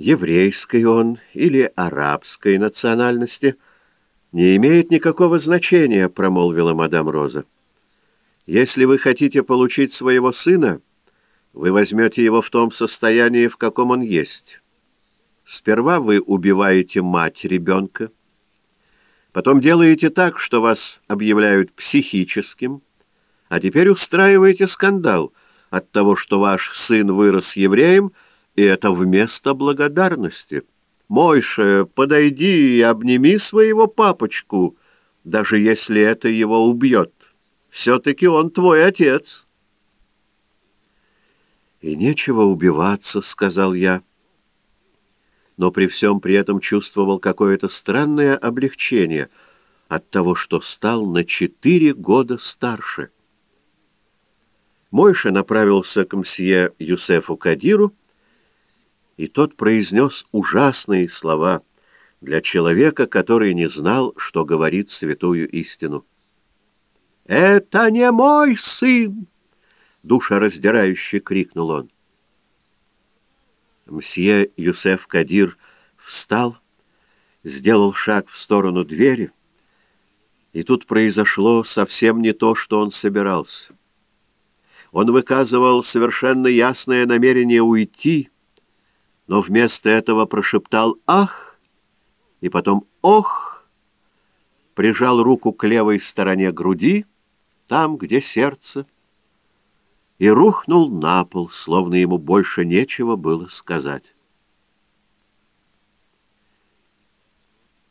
еврейской он или арабской национальности, не имеет никакого значения, — промолвила мадам Роза. Если вы хотите получить своего сына, вы возьмете его в том состоянии, в каком он есть. Сперва вы убиваете мать ребенка, потом делаете так, что вас объявляют психическим, а теперь устраиваете скандал от того, что ваш сын вырос евреем, и это вместо благодарности. Мойша, подойди и обними своего папочку, даже если это его убьет. Все-таки он твой отец». «И нечего убиваться», — сказал я. Но при всем при этом чувствовал какое-то странное облегчение от того, что стал на четыре года старше. Мойша направился к мсье Юсефу Кадиру, и тот произнес ужасные слова для человека, который не знал, что говорит святую истину. «Это не мой сын!» — душераздирающе крикнул он. Мсье Юсеф Кадир встал, сделал шаг в сторону двери, и тут произошло совсем не то, что он собирался. Он выказывал совершенно ясное намерение уйти, но вместо этого прошептал «Ах!» и потом «Ох!», прижал руку к левой стороне груди, там, где сердце, и рухнул на пол, словно ему больше нечего было сказать.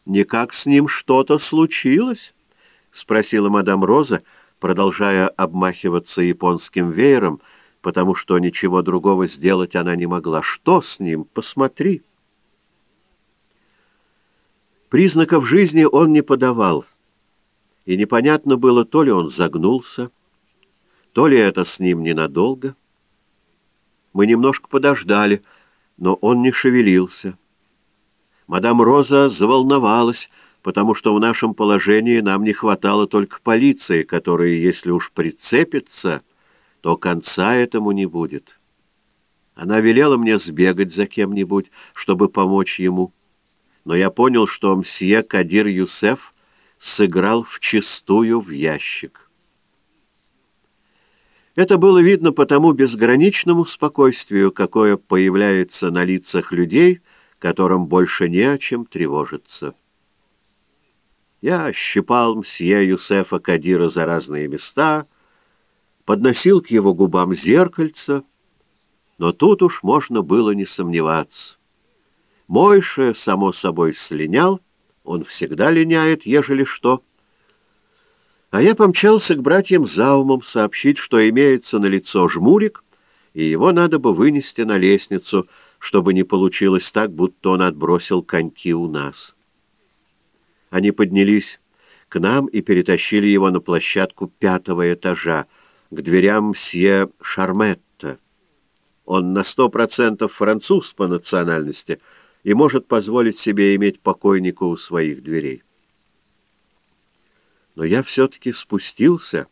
«Никак с ним что-то случилось?» — спросила мадам Роза, продолжая обмахиваться японским веером, потому что ничего другого сделать она не могла. «Что с ним? Посмотри!» Признаков жизни он не подавал, и непонятно было, то ли он загнулся, то ли это с ним ненадолго. Мы немножко подождали, но он не шевелился. Мадам Роза заволновалась, потому что в нашем положении нам не хватало только полиции, которая, если уж прицепится, то конца этому не будет. Она велела мне сбегать за кем-нибудь, чтобы помочь ему. Но я понял, что мсье Кадир Юсеф сыграл вчистую в ящик. Это было видно по тому безграничному спокойствию, какое появляется на лицах людей, которым больше не о чем тревожиться. Я щипал мсье Юсефа Кадира за разные места, подносил к его губам зеркальце, но тут уж можно было не сомневаться. Мойше, само собой, слинял, он всегда линяет, ежели что — а я помчался к братьям Заумам сообщить, что имеется на лицо жмурик, и его надо бы вынести на лестницу, чтобы не получилось так, будто он отбросил коньки у нас. Они поднялись к нам и перетащили его на площадку пятого этажа, к дверям мсье Шарметта. Он на сто процентов француз по национальности и может позволить себе иметь покойника у своих дверей но я все-таки спустился,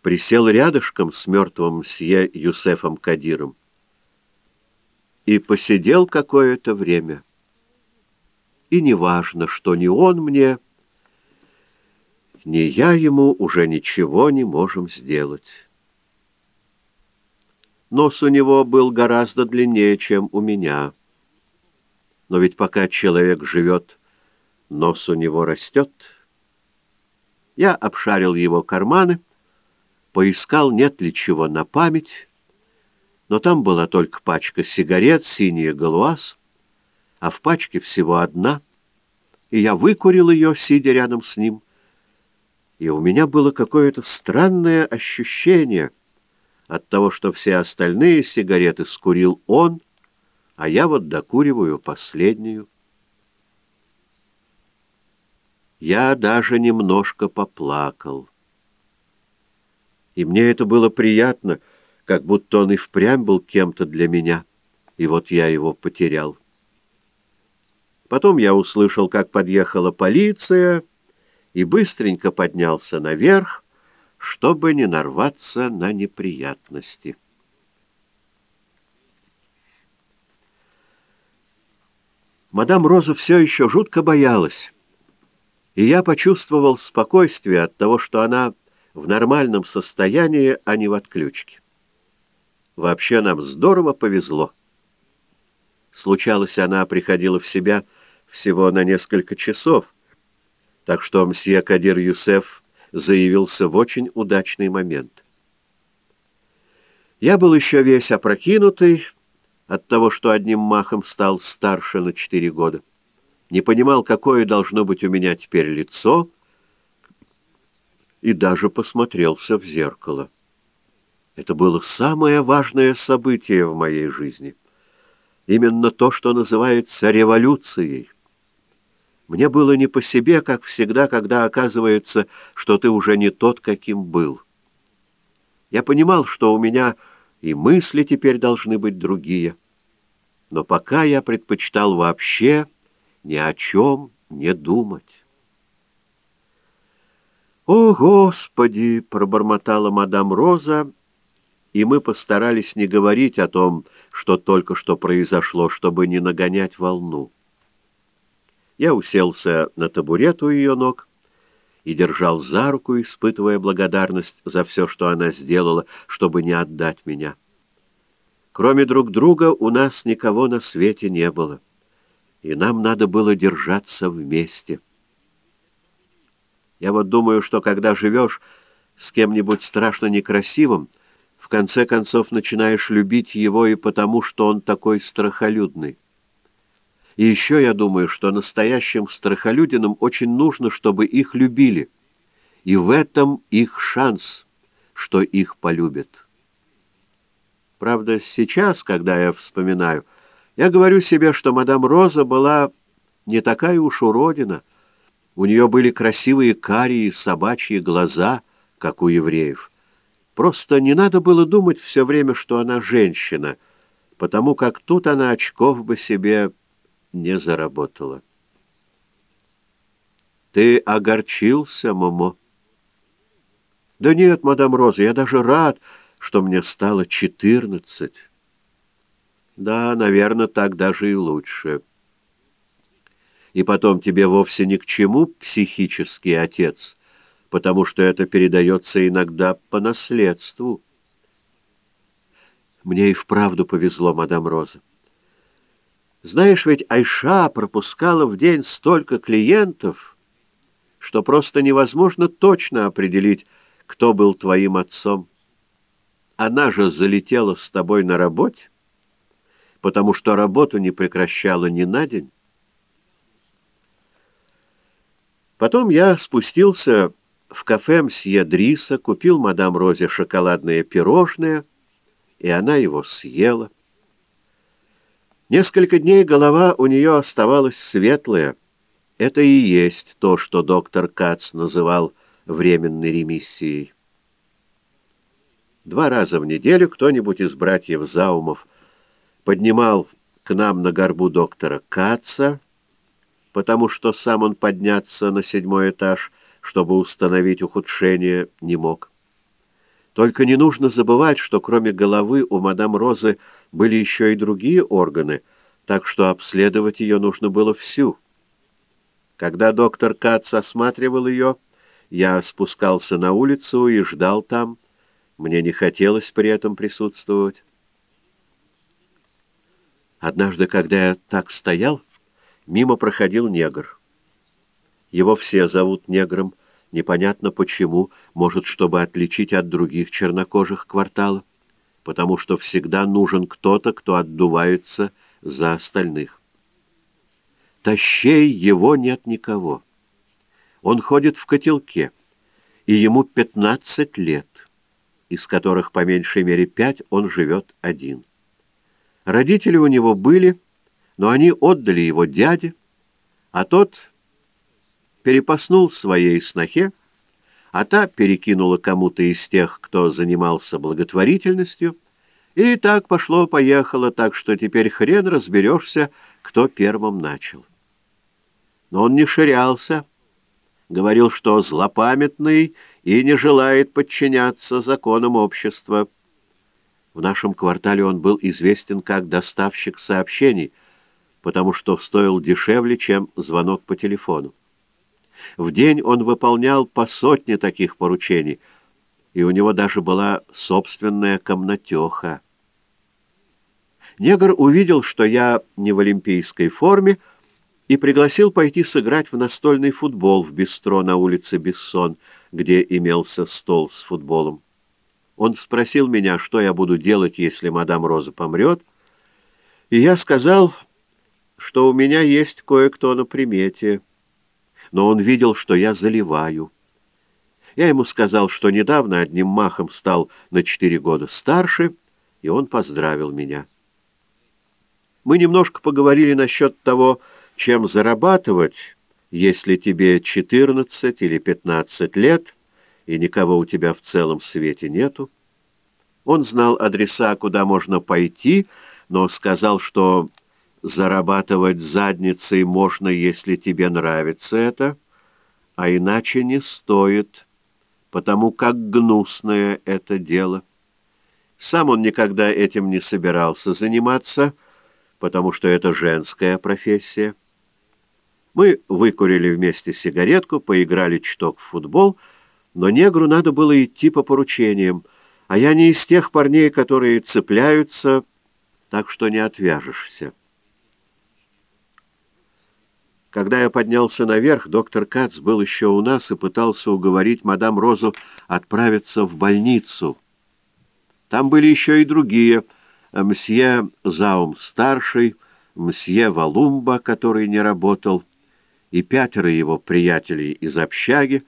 присел рядышком с мертвым мсье Юсефом Кадиром и посидел какое-то время. И неважно, что ни он мне, ни я ему уже ничего не можем сделать. Нос у него был гораздо длиннее, чем у меня. Но ведь пока человек живет, нос у него растет — я обшарил его карманы, поискал, нет ли чего на память, но там была только пачка сигарет, синяя галуаз, а в пачке всего одна, и я выкурил ее, сидя рядом с ним, и у меня было какое-то странное ощущение от того, что все остальные сигареты скурил он, а я вот докуриваю последнюю. я даже немножко поплакал. И мне это было приятно, как будто он и впрямь был кем-то для меня, и вот я его потерял. Потом я услышал, как подъехала полиция, и быстренько поднялся наверх, чтобы не нарваться на неприятности. Мадам Роза все еще жутко боялась, и я почувствовал спокойствие от того, что она в нормальном состоянии, а не в отключке. Вообще нам здорово повезло. Случалось, она приходила в себя всего на несколько часов, так что мсье Кадир Юсеф заявился в очень удачный момент. Я был еще весь опрокинутый от того, что одним махом стал старше на четыре года. Не понимал, какое должно быть у меня теперь лицо, и даже посмотрелся в зеркало. Это было самое важное событие в моей жизни. Именно то, что называется революцией. Мне было не по себе, как всегда, когда оказывается, что ты уже не тот, каким был. Я понимал, что у меня и мысли теперь должны быть другие. Но пока я предпочитал вообще ни о чем не думать. «О, Господи!» — пробормотала мадам Роза, и мы постарались не говорить о том, что только что произошло, чтобы не нагонять волну. Я уселся на табурет у ее ног и держал за руку, испытывая благодарность за все, что она сделала, чтобы не отдать меня. Кроме друг друга у нас никого на свете не было, и нам надо было держаться вместе. Я вот думаю, что когда живешь с кем-нибудь страшно некрасивым, в конце концов начинаешь любить его и потому, что он такой страхолюдный. И еще я думаю, что настоящим страхолюдинам очень нужно, чтобы их любили. И в этом их шанс, что их полюбят. Правда, сейчас, когда я вспоминаю, я говорю себе, что мадам Роза была не такая уж уродина, у нее были красивые карие собачьи глаза, как у евреев. Просто не надо было думать все время, что она женщина, потому как тут она очков бы себе не заработала. «Ты огорчился, Момо?» «Да нет, мадам Роза, я даже рад, что мне стало четырнадцать». «Да, наверное, так даже и лучше». И потом тебе вовсе ни к чему психический отец, потому что это передается иногда по наследству. Мне и вправду повезло, мадам Роза. Знаешь, ведь Айша пропускала в день столько клиентов, что просто невозможно точно определить, кто был твоим отцом. Она же залетела с тобой на работе, потому что работу не прекращала ни на день. Потом я спустился в кафе мсье Дриса, купил мадам Розе шоколадное пирожное, и она его съела. Несколько дней голова у нее оставалась светлая. Это и есть то, что доктор Кац называл временной ремиссией. Два раза в неделю кто-нибудь из братьев Заумов поднимал к нам на горбу доктора Каца, потому что сам он подняться на седьмой этаж, чтобы установить ухудшение, не мог. Только не нужно забывать, что кроме головы у мадам Розы были еще и другие органы, так что обследовать ее нужно было всю. Когда доктор Кац осматривал ее, я спускался на улицу и ждал там. Мне не хотелось при этом присутствовать. Однажды, когда я так стоял, Мимо проходил негр. Его все зовут негром, непонятно почему, может, чтобы отличить от других чернокожих кварталов, потому что всегда нужен кто-то, кто отдувается за остальных. Тащей его нет никого. Он ходит в котелке, и ему пятнадцать лет, из которых по меньшей мере пять он живет один. Родители у него были но они отдали его дяде, а тот перепоснул своей снохе, а та перекинула кому-то из тех, кто занимался благотворительностью, и так пошло-поехало, так что теперь хрен разберешься, кто первым начал. Но он не ширялся, говорил, что злопамятный и не желает подчиняться законам общества. В нашем квартале он был известен как доставщик сообщений — потому что стоил дешевле, чем звонок по телефону. В день он выполнял по сотне таких поручений, и у него даже была собственная комнатеха. Негр увидел, что я не в олимпийской форме, и пригласил пойти сыграть в настольный футбол в бистро на улице Бессон, где имелся стол с футболом. Он спросил меня, что я буду делать, если мадам Роза помрет, и я сказал, что у меня есть кое-кто на примете, но он видел, что я заливаю. Я ему сказал, что недавно одним махом стал на четыре года старше, и он поздравил меня. Мы немножко поговорили насчет того, чем зарабатывать, если тебе 14 или 15 лет, и никого у тебя в целом свете нету. Он знал адреса, куда можно пойти, но сказал, что зарабатывать задницей можно, если тебе нравится это, а иначе не стоит, потому как гнусное это дело. Сам он никогда этим не собирался заниматься, потому что это женская профессия. Мы выкурили вместе сигаретку, поиграли чуток в футбол, но негру надо было идти по поручениям, а я не из тех парней, которые цепляются, так что не отвяжешься. Когда я поднялся наверх, доктор Кац был еще у нас и пытался уговорить мадам Розу отправиться в больницу. Там были еще и другие, мсье Заум-старший, мсье Валумба, который не работал, и пятеро его приятелей из общаги,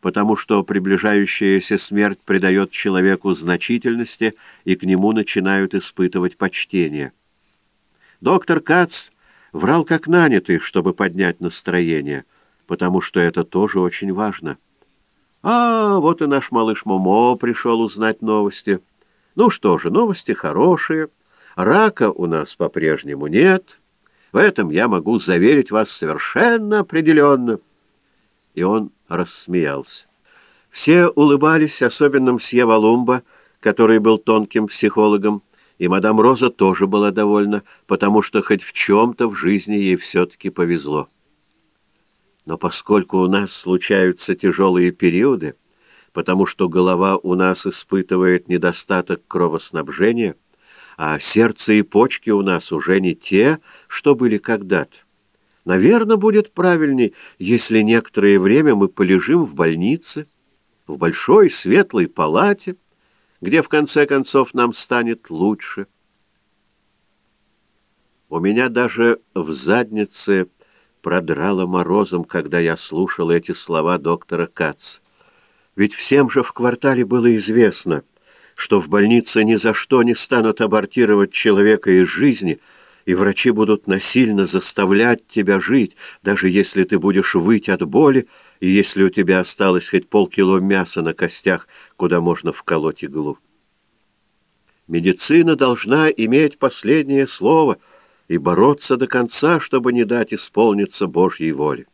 потому что приближающаяся смерть придает человеку значительности, и к нему начинают испытывать почтение. Доктор Кац врал как нанятый, чтобы поднять настроение, потому что это тоже очень важно. А, вот и наш малыш Момо пришел узнать новости. Ну что же, новости хорошие. Рака у нас по-прежнему нет — в этом я могу заверить вас совершенно определенно. И он рассмеялся. Все улыбались, особенно мсье Валумба, который был тонким психологом, и мадам Роза тоже была довольна, потому что хоть в чем-то в жизни ей все-таки повезло. Но поскольку у нас случаются тяжелые периоды, потому что голова у нас испытывает недостаток кровоснабжения, а сердце и почки у нас уже не те, что были когда-то. Наверное, будет правильней, если некоторое время мы полежим в больнице, в большой светлой палате, где в конце концов нам станет лучше. У меня даже в заднице продрало морозом, когда я слушал эти слова доктора Кац. Ведь всем же в квартале было известно — что в больнице ни за что не станут абортировать человека из жизни, и врачи будут насильно заставлять тебя жить, даже если ты будешь выть от боли, и если у тебя осталось хоть полкило мяса на костях, куда можно вколоть иглу. Медицина должна иметь последнее слово и бороться до конца, чтобы не дать исполниться Божьей воле.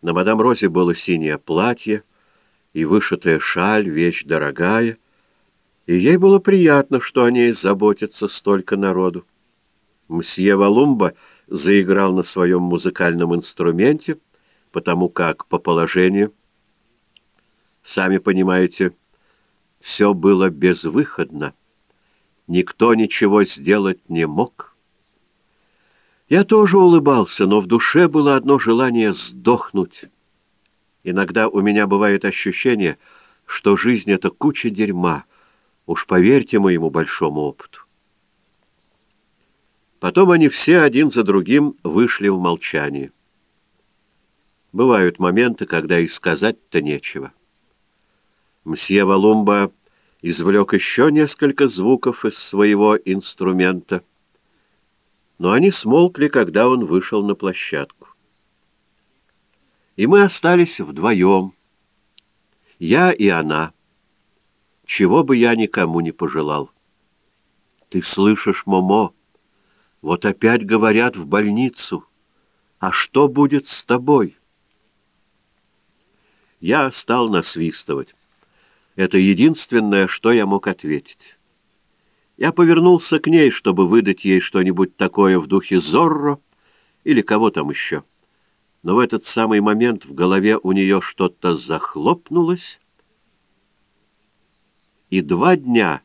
На мадам Розе было синее платье, и вышитая шаль — вещь дорогая, и ей было приятно, что о ней заботится столько народу. Мсье Валумба заиграл на своем музыкальном инструменте, потому как по положению, сами понимаете, все было безвыходно. Никто ничего сделать не мог. Я тоже улыбался, но в душе было одно желание сдохнуть. Иногда у меня бывает ощущение, что жизнь — это куча дерьма. Уж поверьте моему большому опыту. Потом они все один за другим вышли в молчание. Бывают моменты, когда и сказать-то нечего. Мсье Валумба извлек еще несколько звуков из своего инструмента, но они смолкли, когда он вышел на площадку и мы остались вдвоем, я и она, чего бы я никому не пожелал. Ты слышишь, Момо, вот опять говорят в больницу, а что будет с тобой? Я стал насвистывать. Это единственное, что я мог ответить. Я повернулся к ней, чтобы выдать ей что-нибудь такое в духе Зорро или кого там еще. Но в этот самый момент в голове у нее что-то захлопнулось, и два дня,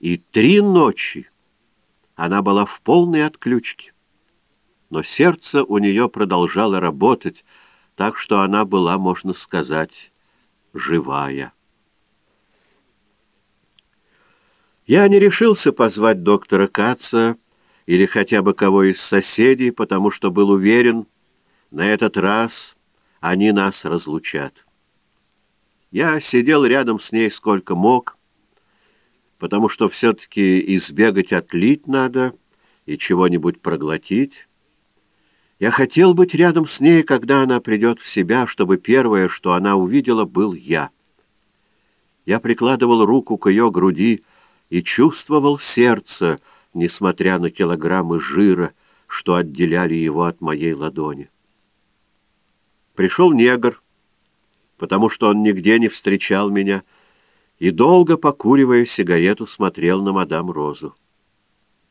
и три ночи она была в полной отключке. Но сердце у нее продолжало работать, так что она была, можно сказать, живая. Я не решился позвать доктора Каца или хотя бы кого из соседей, потому что был уверен, на этот раз они нас разлучат. Я сидел рядом с ней сколько мог, потому что все-таки избегать отлить надо и чего-нибудь проглотить. Я хотел быть рядом с ней, когда она придет в себя, чтобы первое, что она увидела, был я. Я прикладывал руку к ее груди и чувствовал сердце, несмотря на килограммы жира, что отделяли его от моей ладони. Пришел негр, потому что он нигде не встречал меня, — и, долго покуривая сигарету, смотрел на мадам Розу.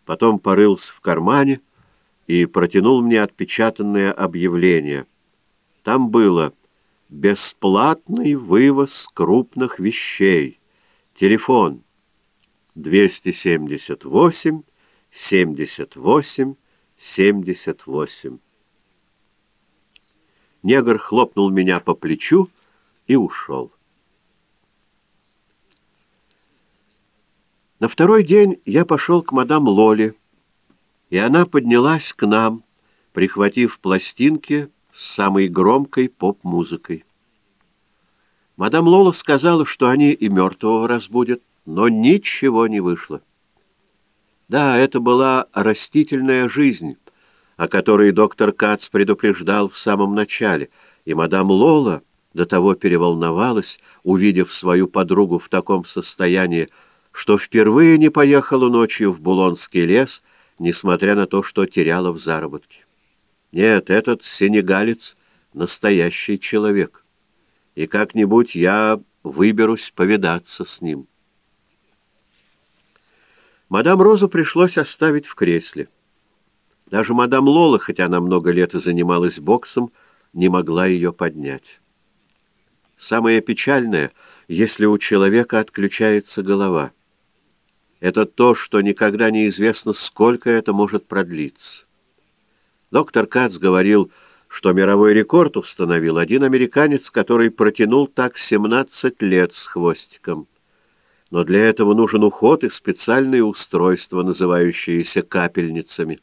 Потом порылся в кармане и протянул мне отпечатанное объявление. Там было «Бесплатный вывоз крупных вещей. Телефон 278 78 78». Негр хлопнул меня по плечу и ушел. На второй день я пошел к мадам Лоли, и она поднялась к нам, прихватив пластинки с самой громкой поп-музыкой. Мадам Лола сказала, что они и мертвого разбудят, но ничего не вышло. Да, это была растительная жизнь, о которой доктор Кац предупреждал в самом начале, и мадам Лола до того переволновалась, увидев свою подругу в таком состоянии, что впервые не поехала ночью в Булонский лес, несмотря на то, что теряла в заработке. Нет, этот сенегалец — настоящий человек, и как-нибудь я выберусь повидаться с ним. Мадам Розу пришлось оставить в кресле. Даже мадам Лола, хотя она много лет и занималась боксом, не могла ее поднять. Самое печальное, если у человека отключается голова — это то, что никогда неизвестно, сколько это может продлиться. Доктор Кац говорил, что мировой рекорд установил один американец, который протянул так 17 лет с хвостиком. Но для этого нужен уход и специальные устройства, называющиеся капельницами.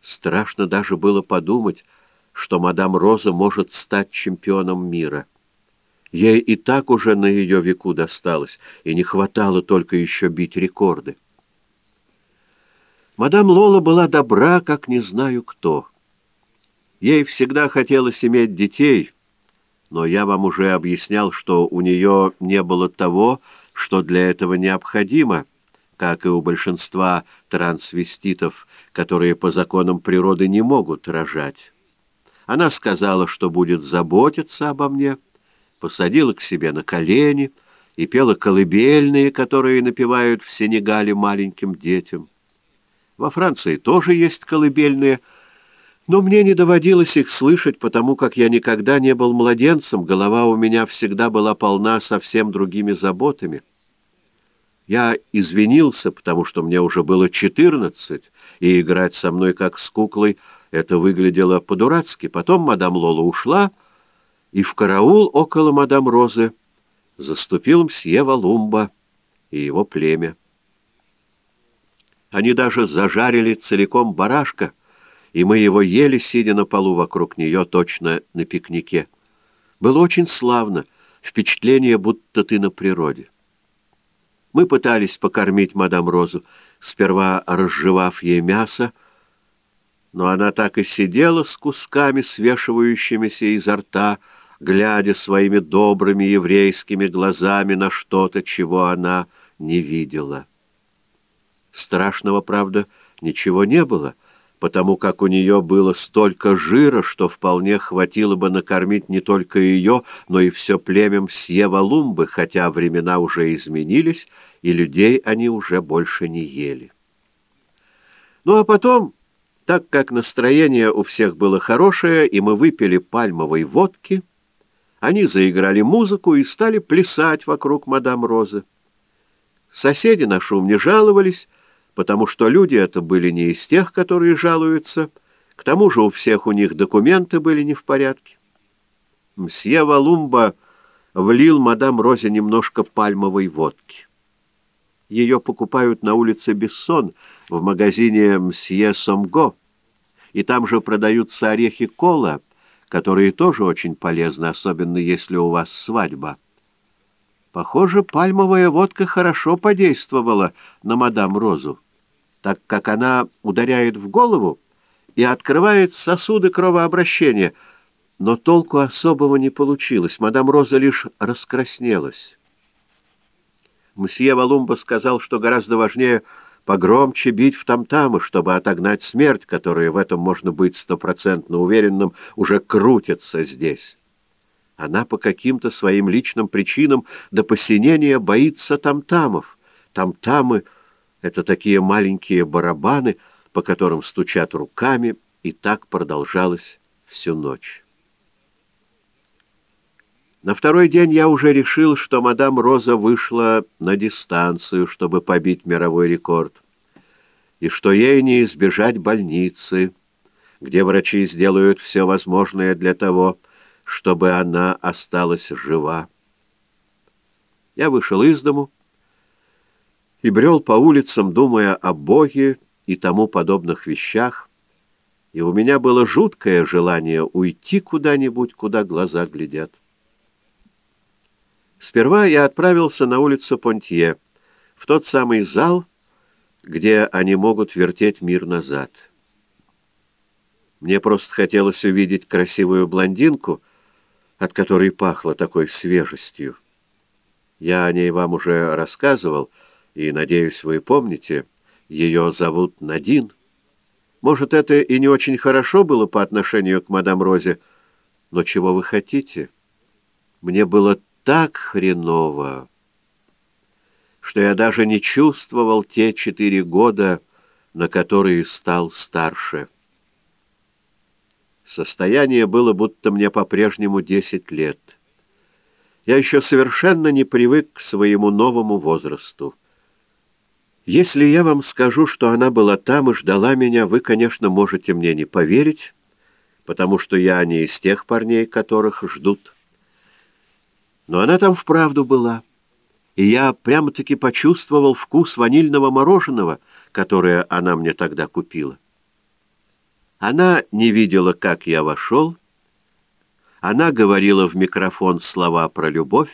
Страшно даже было подумать, что мадам Роза может стать чемпионом мира. Ей и так уже на ее веку досталось, и не хватало только еще бить рекорды. Мадам Лола была добра, как не знаю кто. Ей всегда хотелось иметь детей, но я вам уже объяснял, что у нее не было того, что для этого необходимо, как и у большинства трансвеститов, которые по законам природы не могут рожать. Она сказала, что будет заботиться обо мне, — посадила к себе на колени и пела колыбельные, которые напевают в Сенегале маленьким детям. Во Франции тоже есть колыбельные, но мне не доводилось их слышать, потому как я никогда не был младенцем, голова у меня всегда была полна совсем другими заботами. Я извинился, потому что мне уже было четырнадцать, и играть со мной как с куклой это выглядело по-дурацки. Потом мадам Лола ушла, и в караул около мадам Розы заступил мсье Валумба и его племя. Они даже зажарили целиком барашка, и мы его ели, сидя на полу вокруг нее, точно на пикнике. Было очень славно, впечатление, будто ты на природе. Мы пытались покормить мадам Розу, сперва разжевав ей мясо, но она так и сидела с кусками, свешивающимися изо рта, глядя своими добрыми еврейскими глазами на что-то, чего она не видела. Страшного, правда, ничего не было, потому как у нее было столько жира, что вполне хватило бы накормить не только ее, но и все племя Мсье Валумбы, хотя времена уже изменились, и людей они уже больше не ели. Ну а потом, так как настроение у всех было хорошее, и мы выпили пальмовой водки, они заиграли музыку и стали плясать вокруг мадам Розы. Соседи на шум не жаловались, потому что люди это были не из тех, которые жалуются, к тому же у всех у них документы были не в порядке. Мсье Валумба влил мадам Розе немножко пальмовой водки. Ее покупают на улице Бессон в магазине «Мсье Сомго», и там же продаются орехи кола, которые тоже очень полезны, особенно если у вас свадьба. Похоже, пальмовая водка хорошо подействовала на мадам Розу, так как она ударяет в голову и открывает сосуды кровообращения, но толку особого не получилось, мадам Роза лишь раскраснелась. Мсье Валумба сказал, что гораздо важнее погромче бить в там-тамы, чтобы отогнать смерть, которая, в этом можно быть стопроцентно уверенным, уже крутится здесь. Она по каким-то своим личным причинам до посинения боится там-тамов. Там-тамы — это такие маленькие барабаны, по которым стучат руками, и так продолжалось всю ночь. На второй день я уже решил, что мадам Роза вышла на дистанцию, чтобы побить мировой рекорд, и что ей не избежать больницы, где врачи сделают все возможное для того, чтобы она осталась жива. Я вышел из дому и брел по улицам, думая о Боге и тому подобных вещах, и у меня было жуткое желание уйти куда-нибудь, куда глаза глядят. Сперва я отправился на улицу Понтье, в тот самый зал, где они могут вертеть мир назад. Мне просто хотелось увидеть красивую блондинку, от которой пахло такой свежестью. Я о ней вам уже рассказывал, и, надеюсь, вы помните, ее зовут Надин. Может, это и не очень хорошо было по отношению к мадам Розе, но чего вы хотите? Мне было так хреново, что я даже не чувствовал те четыре года, на которые стал старше. Состояние было, будто мне по-прежнему десять лет. Я еще совершенно не привык к своему новому возрасту. Если я вам скажу, что она была там и ждала меня, вы, конечно, можете мне не поверить, потому что я не из тех парней, которых ждут. Но она там вправду была, и я прямо-таки почувствовал вкус ванильного мороженого, которое она мне тогда купила. Она не видела, как я вошел, она говорила в микрофон слова про любовь,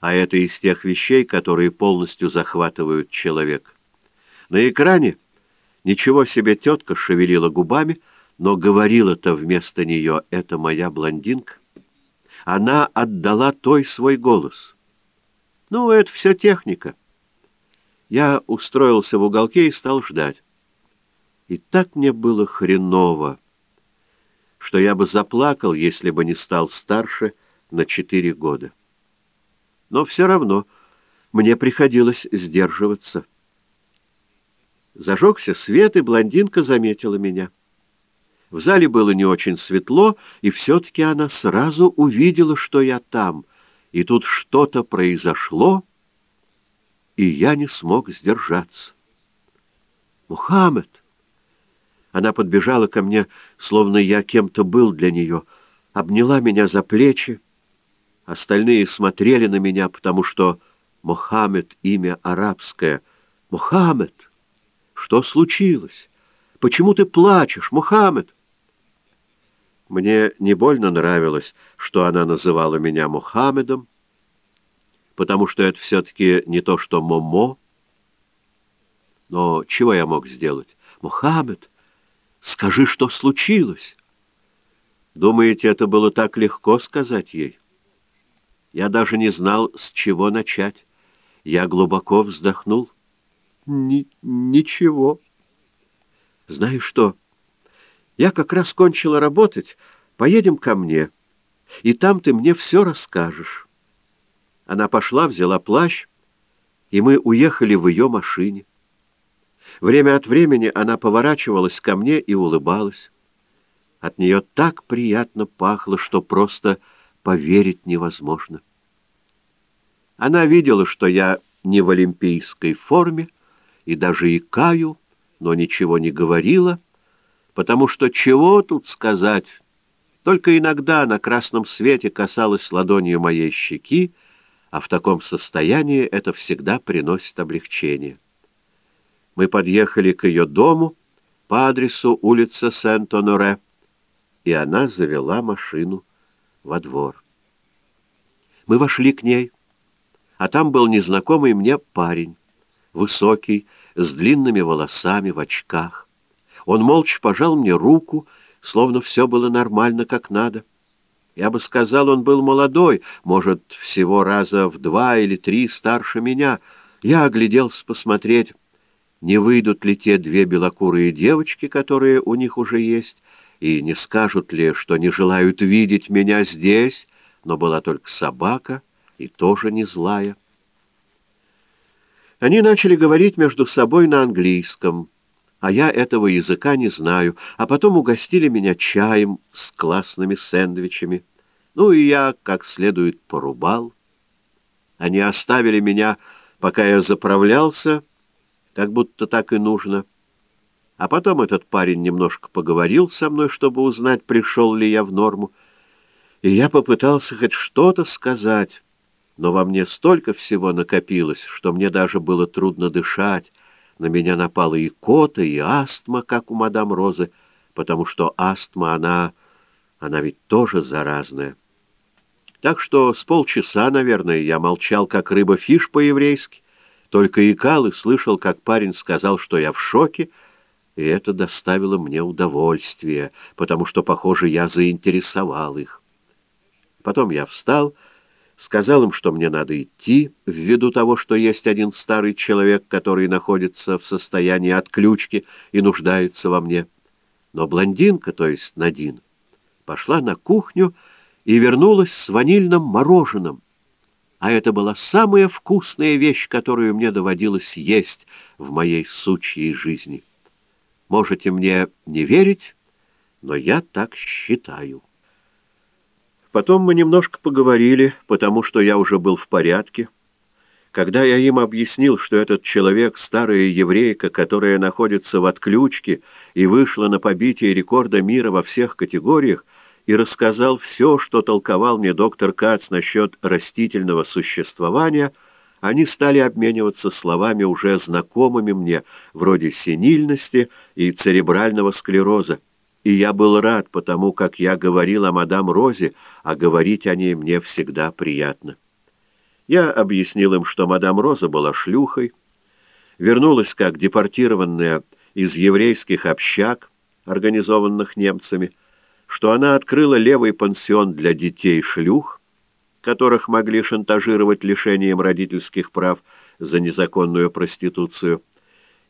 а это из тех вещей, которые полностью захватывают человека. На экране ничего себе тетка шевелила губами, но говорила-то вместо нее «это моя блондинка» она отдала той свой голос. Ну, это все техника. Я устроился в уголке и стал ждать. И так мне было хреново, что я бы заплакал, если бы не стал старше на четыре года. Но все равно мне приходилось сдерживаться. Зажегся свет, и блондинка заметила меня. В зале было не очень светло, и все-таки она сразу увидела, что я там. И тут что-то произошло, и я не смог сдержаться. «Мухаммед!» Она подбежала ко мне, словно я кем-то был для нее, обняла меня за плечи. Остальные смотрели на меня, потому что Мухаммед — имя арабское. «Мухаммед! Что случилось? Почему ты плачешь, Мухаммед?» Мне не больно нравилось, что она называла меня Мухаммедом, потому что это все-таки не то, что Момо. Но чего я мог сделать? Мухаммед, скажи, что случилось. Думаете, это было так легко сказать ей? Я даже не знал, с чего начать. Я глубоко вздохнул. Ни ничего. Знаешь что? Я как раз кончила работать. Поедем ко мне, и там ты мне все расскажешь. Она пошла, взяла плащ и мы уехали в ее машине. Время от времени она поворачивалась ко мне и улыбалась. От нее так приятно пахло, что просто поверить невозможно. Она видела, что я не в олимпийской форме, и даже икаю, но ничего не говорила, потому что чего тут сказать? Только иногда на красном свете касалась ладонью моей щеки, а в таком состоянии это всегда приносит облегчение. Мы подъехали к ее дому по адресу улица Сент-Оноре, и она завела машину во двор. Мы вошли к ней, а там был незнакомый мне парень, высокий, с длинными волосами, в очках. Он молча пожал мне руку, словно все было нормально, как надо. Я бы сказал, он был молодой, может, всего раза в два или три старше меня. Я огляделся посмотреть, не выйдут ли те две белокурые девочки, которые у них уже есть, и не скажут ли, что не желают видеть меня здесь, но была только собака и тоже не злая. Они начали говорить между собой на английском, а я этого языка не знаю, а потом угостили меня чаем с классными сэндвичами. Ну и я как следует порубал. Они оставили меня, пока я заправлялся, как будто так и нужно. А потом этот парень немножко поговорил со мной, чтобы узнать, пришел ли я в норму. И я попытался хоть что-то сказать, но во мне столько всего накопилось, что мне даже было трудно дышать, на меня напала и кота, и астма, как у мадам Розы, потому что астма, она... она ведь тоже заразная. Так что с полчаса, наверное, я молчал, как рыба-фиш по-еврейски, только икал и слышал, как парень сказал, что я в шоке, и это доставило мне удовольствие, потому что, похоже, я заинтересовал их. Потом я встал сказал им, что мне надо идти, ввиду того, что есть один старый человек, который находится в состоянии отключки и нуждается во мне. Но блондинка, то есть Надин, пошла на кухню и вернулась с ванильным мороженым. А это была самая вкусная вещь, которую мне доводилось есть в моей сучьей жизни. Можете мне не верить, но я так считаю. Потом мы немножко поговорили, потому что я уже был в порядке. Когда я им объяснил, что этот человек — старая еврейка, которая находится в отключке и вышла на побитие рекорда мира во всех категориях, и рассказал все, что толковал мне доктор Кац насчет растительного существования, они стали обмениваться словами, уже знакомыми мне, вроде сенильности и церебрального склероза и я был рад, потому как я говорил о мадам Розе, а говорить о ней мне всегда приятно. Я объяснил им, что мадам Роза была шлюхой, вернулась как депортированная из еврейских общак, организованных немцами, что она открыла левый пансион для детей-шлюх, которых могли шантажировать лишением родительских прав за незаконную проституцию,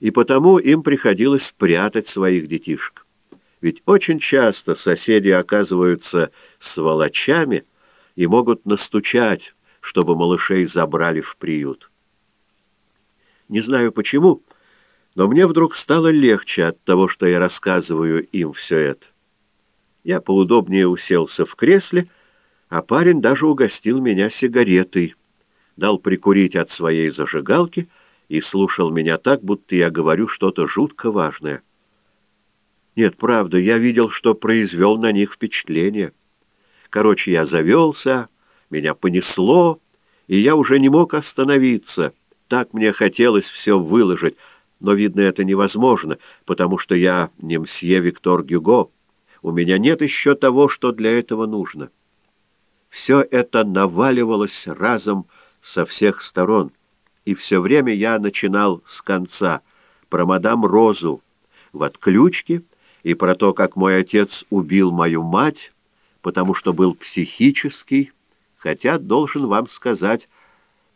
и потому им приходилось прятать своих детишек. Ведь очень часто соседи оказываются сволочами и могут настучать, чтобы малышей забрали в приют. Не знаю почему, но мне вдруг стало легче от того, что я рассказываю им все это. Я поудобнее уселся в кресле, а парень даже угостил меня сигаретой, дал прикурить от своей зажигалки и слушал меня так, будто я говорю что-то жутко важное. Нет, правда, я видел, что произвел на них впечатление. Короче, я завелся, меня понесло, и я уже не мог остановиться. Так мне хотелось все выложить, но, видно, это невозможно, потому что я не мсье Виктор Гюго. У меня нет еще того, что для этого нужно. Все это наваливалось разом со всех сторон, и все время я начинал с конца, про мадам Розу, в отключке — и про то, как мой отец убил мою мать, потому что был психический, хотя, должен вам сказать,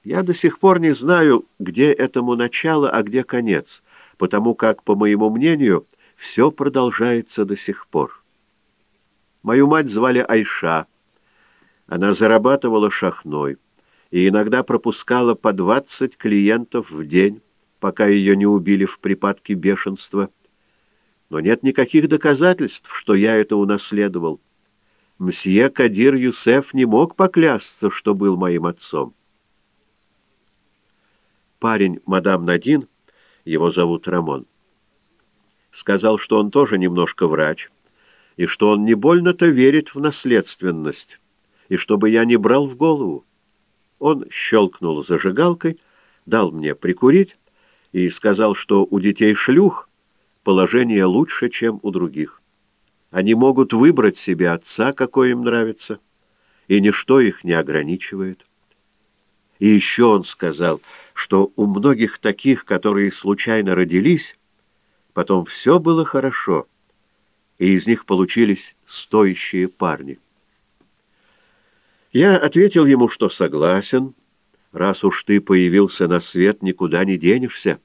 я до сих пор не знаю, где этому начало, а где конец, потому как, по моему мнению, все продолжается до сих пор. Мою мать звали Айша. Она зарабатывала шахной, и иногда пропускала по двадцать клиентов в день, пока ее не убили в припадке бешенства. Но нет никаких доказательств, что я это унаследовал. Мсье Кадир Юсеф не мог поклясться, что был моим отцом. Парень мадам Надин, его зовут Рамон, сказал, что он тоже немножко врач, и что он не больно-то верит в наследственность, и чтобы я не брал в голову. Он щелкнул зажигалкой, дал мне прикурить и сказал, что у детей шлюх положение лучше, чем у других. Они могут выбрать себе отца, какой им нравится, и ничто их не ограничивает. И еще он сказал, что у многих таких, которые случайно родились, потом все было хорошо, и из них получились стоящие парни. Я ответил ему, что согласен, раз уж ты появился на свет, никуда не денешься.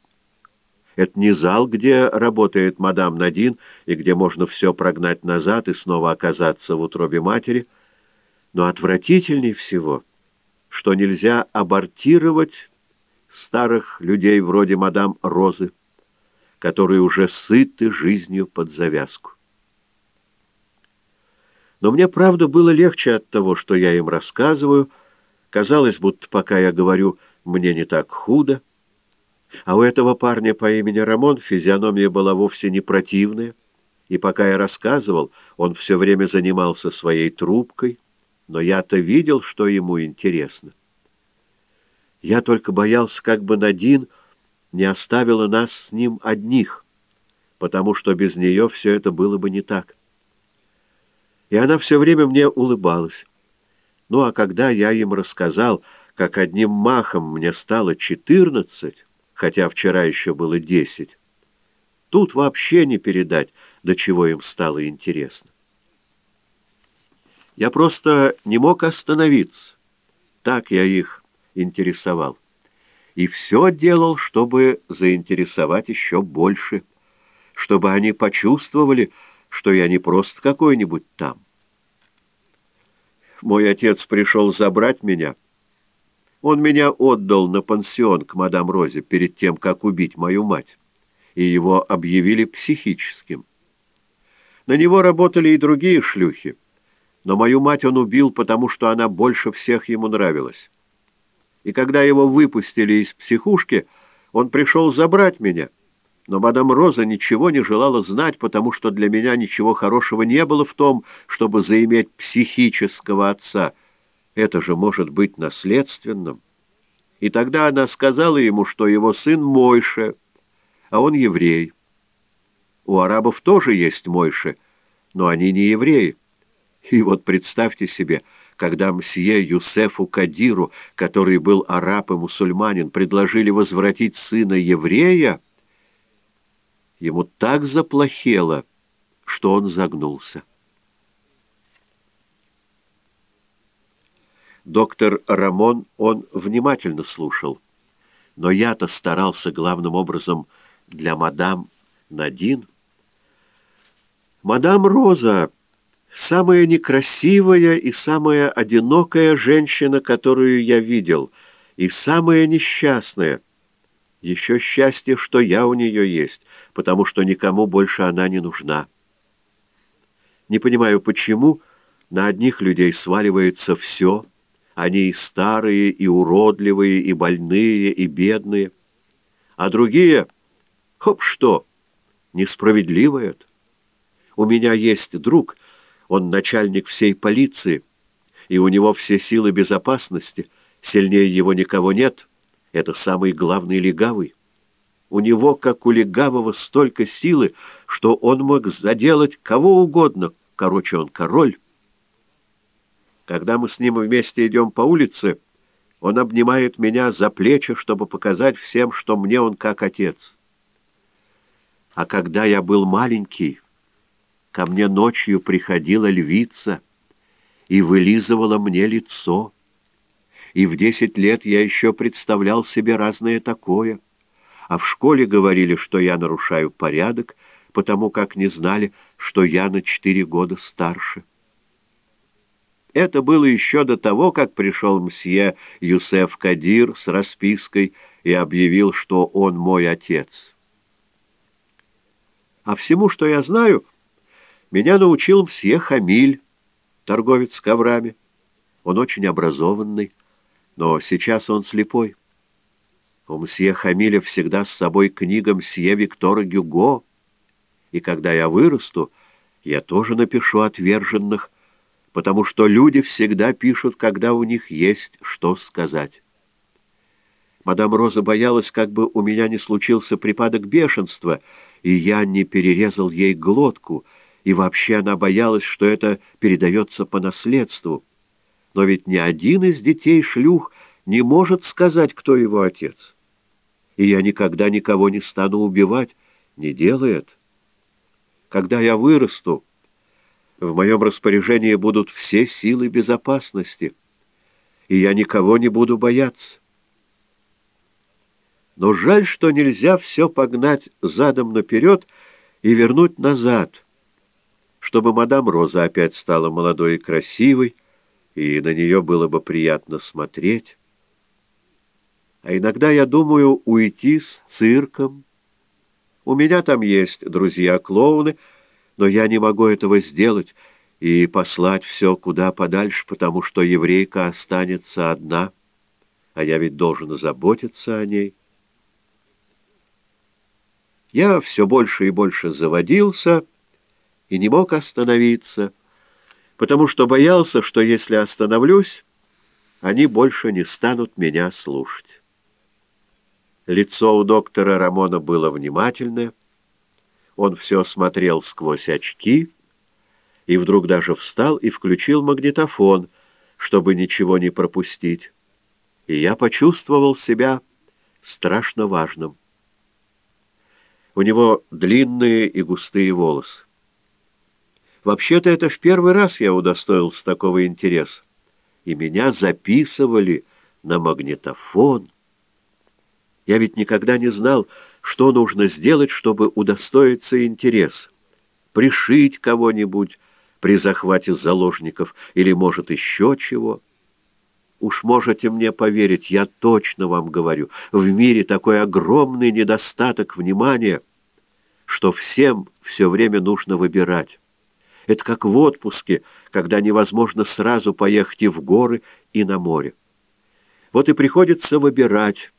Это не зал, где работает мадам Надин, и где можно все прогнать назад и снова оказаться в утробе матери. Но отвратительней всего, что нельзя абортировать старых людей вроде мадам Розы, которые уже сыты жизнью под завязку. Но мне, правда, было легче от того, что я им рассказываю. Казалось, будто пока я говорю, мне не так худо. А у этого парня по имени Рамон физиономия была вовсе не противная, и пока я рассказывал, он все время занимался своей трубкой, но я-то видел, что ему интересно. Я только боялся, как бы Надин не оставила нас с ним одних, потому что без нее все это было бы не так. И она все время мне улыбалась. Ну а когда я им рассказал, как одним махом мне стало четырнадцать, хотя вчера еще было десять. Тут вообще не передать, до чего им стало интересно. Я просто не мог остановиться. Так я их интересовал. И все делал, чтобы заинтересовать еще больше, чтобы они почувствовали, что я не просто какой-нибудь там. Мой отец пришел забрать меня — он меня отдал на пансион к мадам Розе перед тем, как убить мою мать, и его объявили психическим. На него работали и другие шлюхи, но мою мать он убил, потому что она больше всех ему нравилась. И когда его выпустили из психушки, он пришел забрать меня, но мадам Роза ничего не желала знать, потому что для меня ничего хорошего не было в том, чтобы заиметь психического отца — это же может быть наследственным. И тогда она сказала ему, что его сын Мойше, а он еврей. У арабов тоже есть Мойше, но они не евреи. И вот представьте себе, когда мсье Юсефу Кадиру, который был араб и мусульманин, предложили возвратить сына еврея, ему так заплохело, что он загнулся. Доктор Рамон он внимательно слушал, но я-то старался главным образом для мадам Надин. Мадам Роза — самая некрасивая и самая одинокая женщина, которую я видел, и самая несчастная. Еще счастье, что я у нее есть, потому что никому больше она не нужна. Не понимаю, почему на одних людей сваливается все — они и старые, и уродливые, и больные, и бедные. А другие, хоп что, несправедливые. У меня есть друг, он начальник всей полиции, и у него все силы безопасности, сильнее его никого нет. Это самый главный легавый. У него, как у легавого, столько силы, что он мог заделать кого угодно. Короче, он король. Когда мы с ним вместе идем по улице, он обнимает меня за плечи, чтобы показать всем, что мне он как отец. А когда я был маленький, ко мне ночью приходила львица и вылизывала мне лицо. И в десять лет я еще представлял себе разное такое. А в школе говорили, что я нарушаю порядок, потому как не знали, что я на четыре года старше. Это было еще до того, как пришел мсье Юсеф Кадир с распиской и объявил, что он мой отец. А всему, что я знаю, меня научил мсье Хамиль, торговец коврами. Он очень образованный, но сейчас он слепой. У мсье Хамиля всегда с собой книга мсье Виктора Гюго, и когда я вырасту, я тоже напишу отверженных, потому что люди всегда пишут, когда у них есть что сказать. Мадам Роза боялась, как бы у меня не случился припадок бешенства, и я не перерезал ей глотку, и вообще она боялась, что это передается по наследству. Но ведь ни один из детей шлюх не может сказать, кто его отец. И я никогда никого не стану убивать, не делает. Когда я вырасту, в моем распоряжении будут все силы безопасности, и я никого не буду бояться. Но жаль, что нельзя все погнать задом наперед и вернуть назад, чтобы мадам Роза опять стала молодой и красивой, и на нее было бы приятно смотреть. А иногда я думаю уйти с цирком. У меня там есть друзья-клоуны, но я не могу этого сделать и послать все куда подальше, потому что еврейка останется одна, а я ведь должен заботиться о ней. Я все больше и больше заводился и не мог остановиться, потому что боялся, что если остановлюсь, они больше не станут меня слушать. Лицо у доктора Рамона было внимательное, он все смотрел сквозь очки и вдруг даже встал и включил магнитофон, чтобы ничего не пропустить. И я почувствовал себя страшно важным. У него длинные и густые волосы. Вообще-то это в первый раз я удостоился такого интереса, и меня записывали на магнитофон. Я ведь никогда не знал, что нужно сделать, чтобы удостоиться интерес. Пришить кого-нибудь при захвате заложников или, может, еще чего. Уж можете мне поверить, я точно вам говорю, в мире такой огромный недостаток внимания, что всем все время нужно выбирать. Это как в отпуске, когда невозможно сразу поехать и в горы, и на море. Вот и приходится выбирать,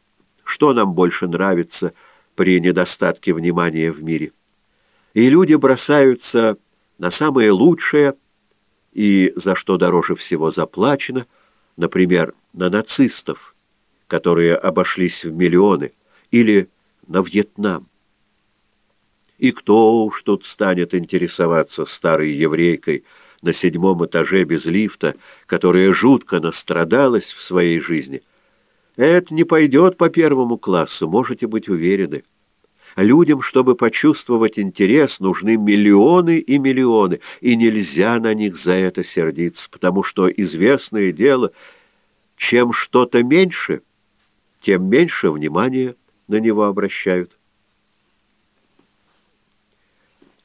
что нам больше нравится при недостатке внимания в мире. И люди бросаются на самое лучшее и за что дороже всего заплачено, например, на нацистов, которые обошлись в миллионы, или на Вьетнам. И кто уж тут станет интересоваться старой еврейкой на седьмом этаже без лифта, которая жутко настрадалась в своей жизни? Это не пойдет по первому классу, можете быть уверены. Людям, чтобы почувствовать интерес, нужны миллионы и миллионы, и нельзя на них за это сердиться, потому что известное дело, чем что-то меньше, тем меньше внимания на него обращают.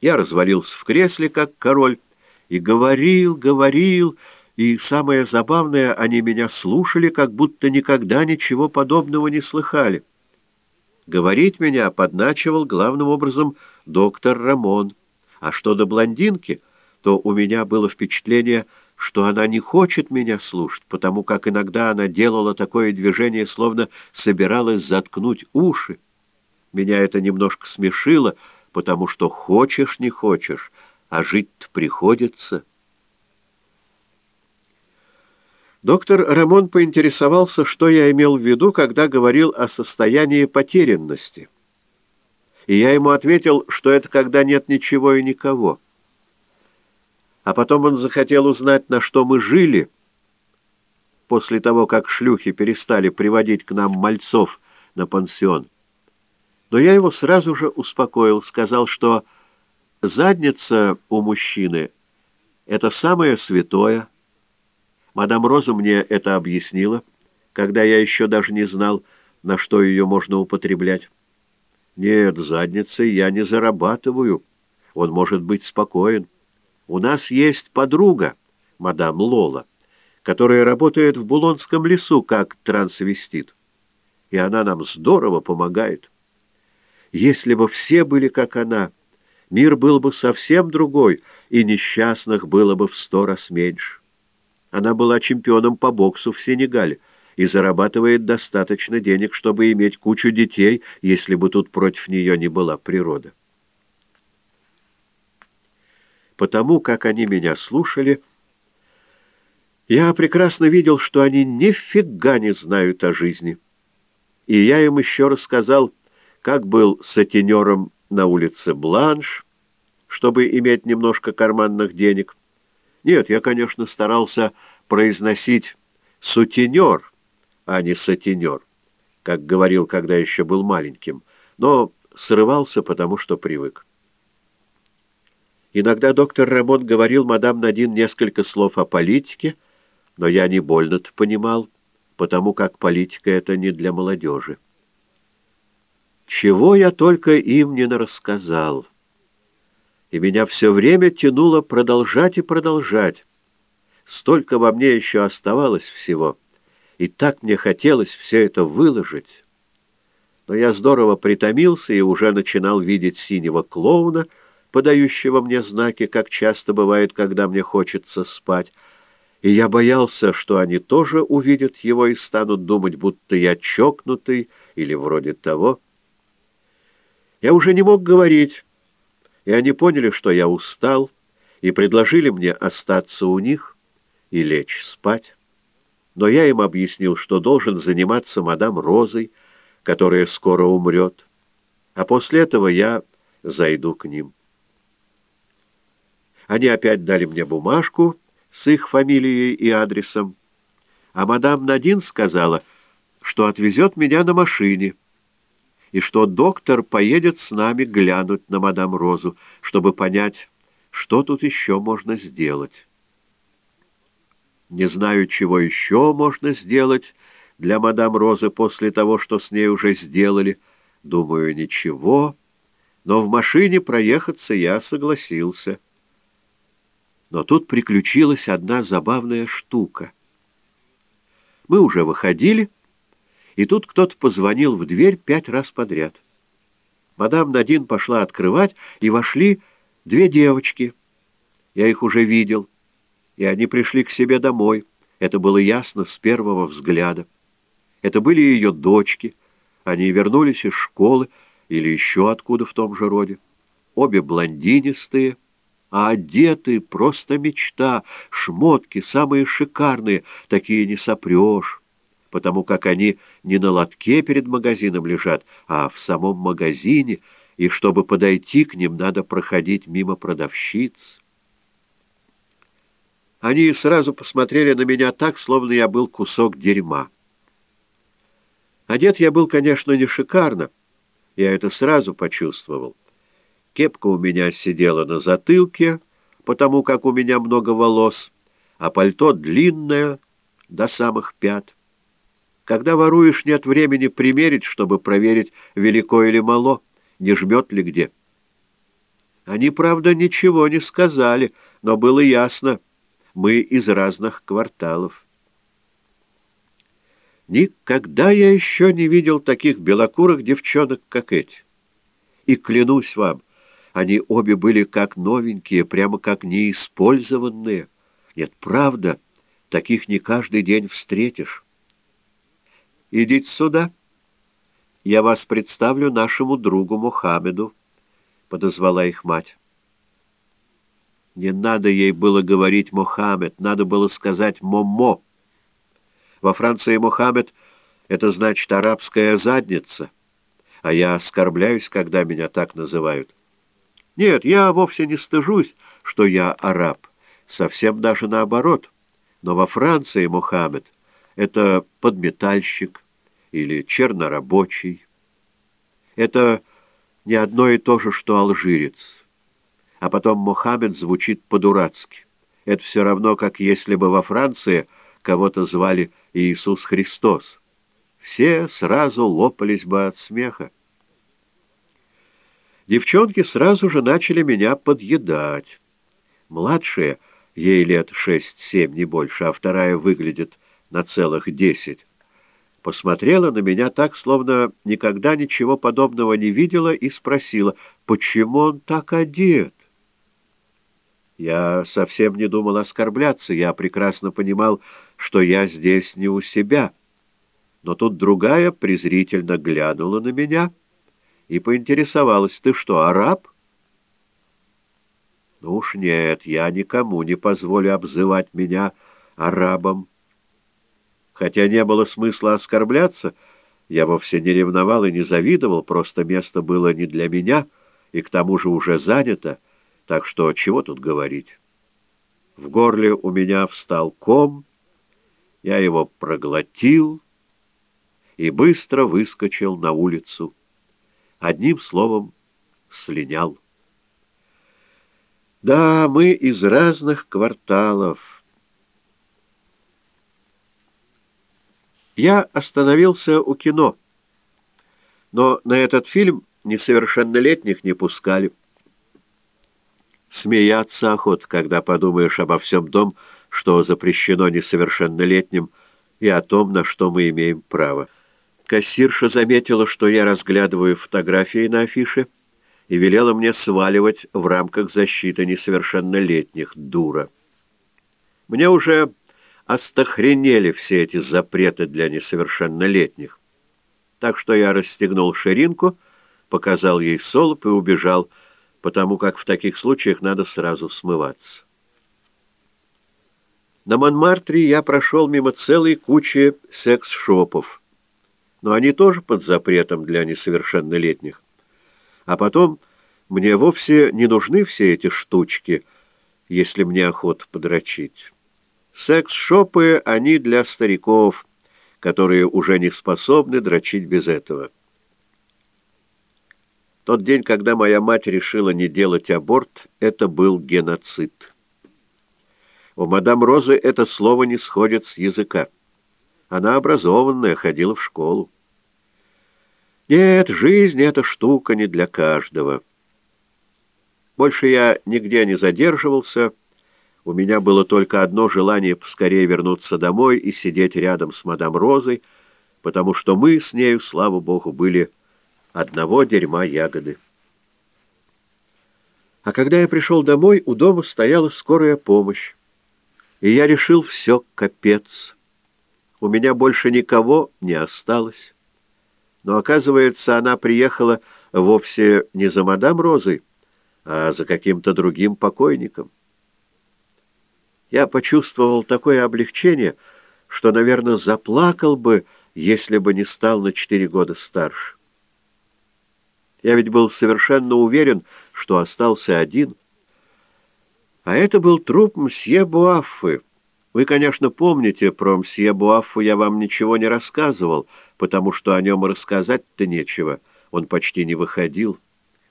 Я развалился в кресле, как король, и говорил, говорил, и самое забавное, они меня слушали, как будто никогда ничего подобного не слыхали. Говорить меня подначивал главным образом доктор Рамон. А что до блондинки, то у меня было впечатление, что она не хочет меня слушать, потому как иногда она делала такое движение, словно собиралась заткнуть уши. Меня это немножко смешило, потому что хочешь, не хочешь, а жить-то приходится. Доктор Рамон поинтересовался, что я имел в виду, когда говорил о состоянии потерянности. И я ему ответил, что это когда нет ничего и никого. А потом он захотел узнать, на что мы жили, после того, как шлюхи перестали приводить к нам мальцов на пансион. Но я его сразу же успокоил, сказал, что задница у мужчины — это самое святое. Мадам Роза мне это объяснила, когда я еще даже не знал, на что ее можно употреблять. Нет, задницей я не зарабатываю. Он может быть спокоен. У нас есть подруга, мадам Лола, которая работает в Булонском лесу как трансвестит. И она нам здорово помогает. Если бы все были как она, мир был бы совсем другой, и несчастных было бы в сто раз меньше. Она была чемпионом по боксу в Сенегале и зарабатывает достаточно денег, чтобы иметь кучу детей, если бы тут против нее не была природа. Потому как они меня слушали, я прекрасно видел, что они нифига не знают о жизни. И я им еще рассказал, как был сатенером на улице Бланш, чтобы иметь немножко карманных денег. Нет, я, конечно, старался произносить «сутенер», а не «сатенер», как говорил, когда еще был маленьким, но срывался, потому что привык. Иногда доктор Рамон говорил мадам Надин несколько слов о политике, но я не больно-то понимал, потому как политика — это не для молодежи. Чего я только им не рассказал. И меня все время тянуло продолжать и продолжать. Столько во мне еще оставалось всего, и так мне хотелось все это выложить. Но я здорово притомился и уже начинал видеть синего клоуна, подающего мне знаки, как часто бывает, когда мне хочется спать, и я боялся, что они тоже увидят его и станут думать, будто я чокнутый или вроде того. Я уже не мог говорить, и они поняли, что я устал, и предложили мне остаться у них и лечь спать. Но я им объяснил, что должен заниматься мадам Розой, которая скоро умрет, а после этого я зайду к ним. Они опять дали мне бумажку с их фамилией и адресом, а мадам Надин сказала, что отвезет меня на машине, и что доктор поедет с нами глянуть на мадам Розу, чтобы понять, что тут еще можно сделать. Не знаю, чего еще можно сделать для мадам Розы после того, что с ней уже сделали. Думаю, ничего, но в машине проехаться я согласился. Но тут приключилась одна забавная штука. Мы уже выходили, и тут кто-то позвонил в дверь пять раз подряд. Мадам Надин пошла открывать, и вошли две девочки. Я их уже видел, и они пришли к себе домой. Это было ясно с первого взгляда. Это были ее дочки. Они вернулись из школы или еще откуда в том же роде. Обе блондинистые, а одеты просто мечта, шмотки самые шикарные, такие не сопрешь потому как они не на лотке перед магазином лежат, а в самом магазине, и чтобы подойти к ним, надо проходить мимо продавщиц. Они сразу посмотрели на меня так, словно я был кусок дерьма. Одет я был, конечно, не шикарно, я это сразу почувствовал. Кепка у меня сидела на затылке, потому как у меня много волос, а пальто длинное до самых пят. Когда воруешь, нет времени примерить, чтобы проверить, велико или мало, не жмет ли где. Они, правда, ничего не сказали, но было ясно, мы из разных кварталов. Никогда я еще не видел таких белокурых девчонок, как эти. И клянусь вам, они обе были как новенькие, прямо как неиспользованные. Нет, правда, таких не каждый день встретишь. «Идите сюда. Я вас представлю нашему другу Мухаммеду», — подозвала их мать. Не надо ей было говорить Мухаммед, надо было сказать Момо. Во Франции Мухаммед — это значит арабская задница, а я оскорбляюсь, когда меня так называют. Нет, я вовсе не стыжусь, что я араб, совсем даже наоборот. Но во Франции Мухаммед — это подметальщик, или чернорабочий. Это не одно и то же, что алжирец. А потом Мухаммед звучит по-дурацки. Это все равно, как если бы во Франции кого-то звали Иисус Христос. Все сразу лопались бы от смеха. Девчонки сразу же начали меня подъедать. Младшая ей лет шесть-семь, не больше, а вторая выглядит на целых десять, посмотрела на меня так, словно никогда ничего подобного не видела, и спросила, почему он так одет. Я совсем не думал оскорбляться, я прекрасно понимал, что я здесь не у себя. Но тут другая презрительно глянула на меня и поинтересовалась, «Ты что, араб?» «Ну уж нет, я никому не позволю обзывать меня арабом». Хотя не было смысла оскорбляться, я вовсе не ревновал и не завидовал, просто место было не для меня и к тому же уже занято, так что чего тут говорить. В горле у меня встал ком, я его проглотил и быстро выскочил на улицу. Одним словом, слинял. Да, мы из разных кварталов, Я остановился у кино, но на этот фильм несовершеннолетних не пускали. Смеяться охот, когда подумаешь обо всем том, что запрещено несовершеннолетним, и о том, на что мы имеем право. Кассирша заметила, что я разглядываю фотографии на афише, и велела мне сваливать в рамках защиты несовершеннолетних, дура. Мне уже остохренели все эти запреты для несовершеннолетних. Так что я расстегнул ширинку, показал ей солоб и убежал, потому как в таких случаях надо сразу смываться. На Монмартре я прошел мимо целой кучи секс-шопов, но они тоже под запретом для несовершеннолетних. А потом мне вовсе не нужны все эти штучки, если мне охота подрочить. Секс-шопы они для стариков, которые уже не способны дрочить без этого. Тот день, когда моя мать решила не делать аборт, это был геноцид. У мадам Розы это слово не сходит с языка. Она образованная, ходила в школу. Нет, жизнь — эта штука не для каждого. Больше я нигде не задерживался, — у меня было только одно желание поскорее вернуться домой и сидеть рядом с мадам Розой, потому что мы с нею, слава богу, были одного дерьма ягоды. А когда я пришел домой, у дома стояла скорая помощь, и я решил все капец. У меня больше никого не осталось. Но, оказывается, она приехала вовсе не за мадам Розой, а за каким-то другим покойником. Я почувствовал такое облегчение, что, наверное, заплакал бы, если бы не стал на четыре года старше. Я ведь был совершенно уверен, что остался один. А это был труп мсье Буаффы. Вы, конечно, помните, про мсье Буаффу я вам ничего не рассказывал, потому что о нем рассказать-то нечего. Он почти не выходил.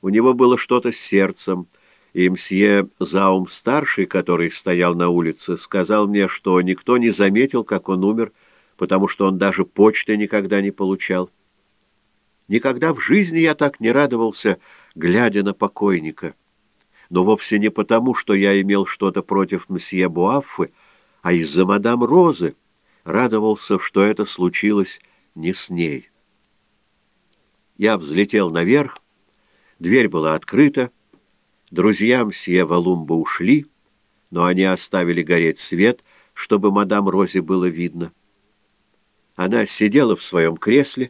У него было что-то с сердцем — и мсье Заум-старший, который стоял на улице, сказал мне, что никто не заметил, как он умер, потому что он даже почты никогда не получал. Никогда в жизни я так не радовался, глядя на покойника. Но вовсе не потому, что я имел что-то против мсье Буаффы, а из-за мадам Розы радовался, что это случилось не с ней. Я взлетел наверх, дверь была открыта, Друзья мсье Валумба ушли, но они оставили гореть свет, чтобы мадам Розе было видно. Она сидела в своем кресле,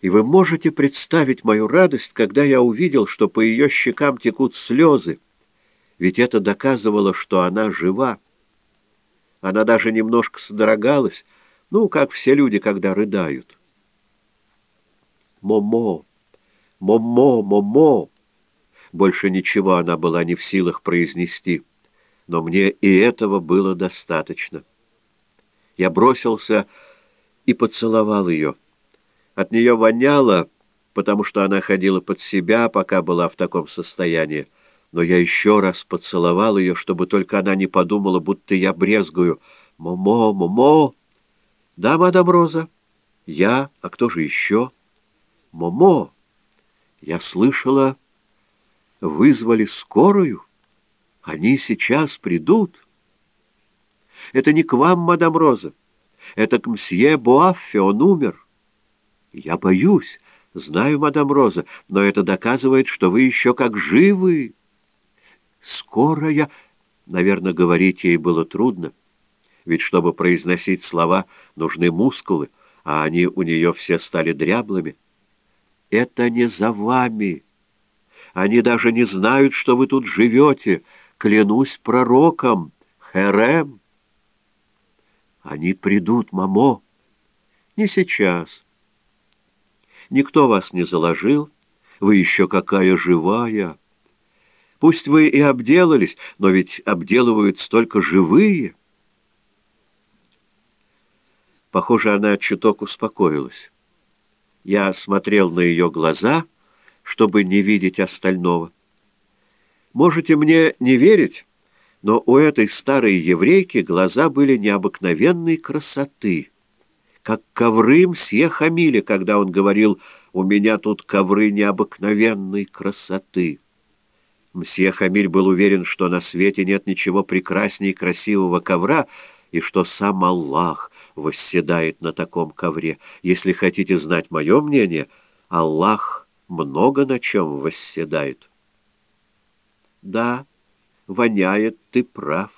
и вы можете представить мою радость, когда я увидел, что по ее щекам текут слезы, ведь это доказывало, что она жива. Она даже немножко содрогалась, ну, как все люди, когда рыдают. «Момо! Момо! Момо!» Больше ничего она была не в силах произнести, но мне и этого было достаточно. Я бросился и поцеловал ее. От нее воняло, потому что она ходила под себя, пока была в таком состоянии. Но я еще раз поцеловал ее, чтобы только она не подумала, будто я брезгую. «Момо, Момо!» «Да, мадам Роза?» «Я? А кто же еще?» «Момо!» «Я слышала...» вызвали скорую? Они сейчас придут. Это не к вам, мадам Роза. Это к мсье Буаффе, он умер. Я боюсь, знаю, мадам Роза, но это доказывает, что вы еще как живы. Скоро я... Наверное, говорить ей было трудно, ведь чтобы произносить слова, нужны мускулы, а они у нее все стали дряблыми. Это не за вами. Они даже не знают, что вы тут живете. Клянусь пророком, Херем. Они придут, мамо. Не сейчас. Никто вас не заложил. Вы еще какая живая. Пусть вы и обделались, но ведь обделывают столько живые. Похоже, она чуток успокоилась. Я смотрел на ее глаза, чтобы не видеть остального. Можете мне не верить, но у этой старой еврейки глаза были необыкновенной красоты, как ковры мсье Хамиля, когда он говорил «У меня тут ковры необыкновенной красоты». Мсье Хамиль был уверен, что на свете нет ничего прекраснее красивого ковра, и что сам Аллах восседает на таком ковре. Если хотите знать мое мнение, Аллах много на чем восседает. Да, воняет, ты прав.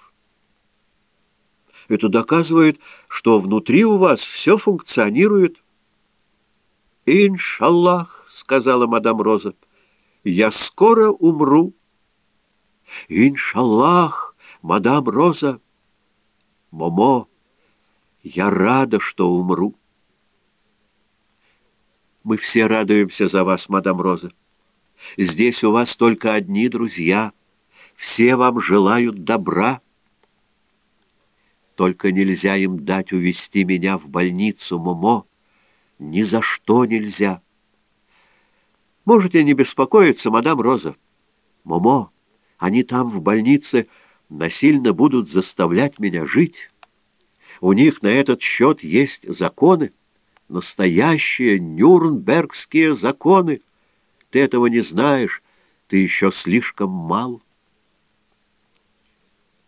Это доказывает, что внутри у вас все функционирует. «Иншаллах», — сказала мадам Роза, — «я скоро умру». «Иншаллах, мадам Роза!» «Момо, я рада, что умру». «Мы все радуемся за вас, мадам Роза. Здесь у вас только одни друзья. Все вам желают добра. Только нельзя им дать увести меня в больницу, Момо. Ни за что нельзя». «Можете не беспокоиться, мадам Роза. Момо, они там, в больнице, насильно будут заставлять меня жить. У них на этот счет есть законы, настоящие нюрнбергские законы. Ты этого не знаешь, ты еще слишком мал.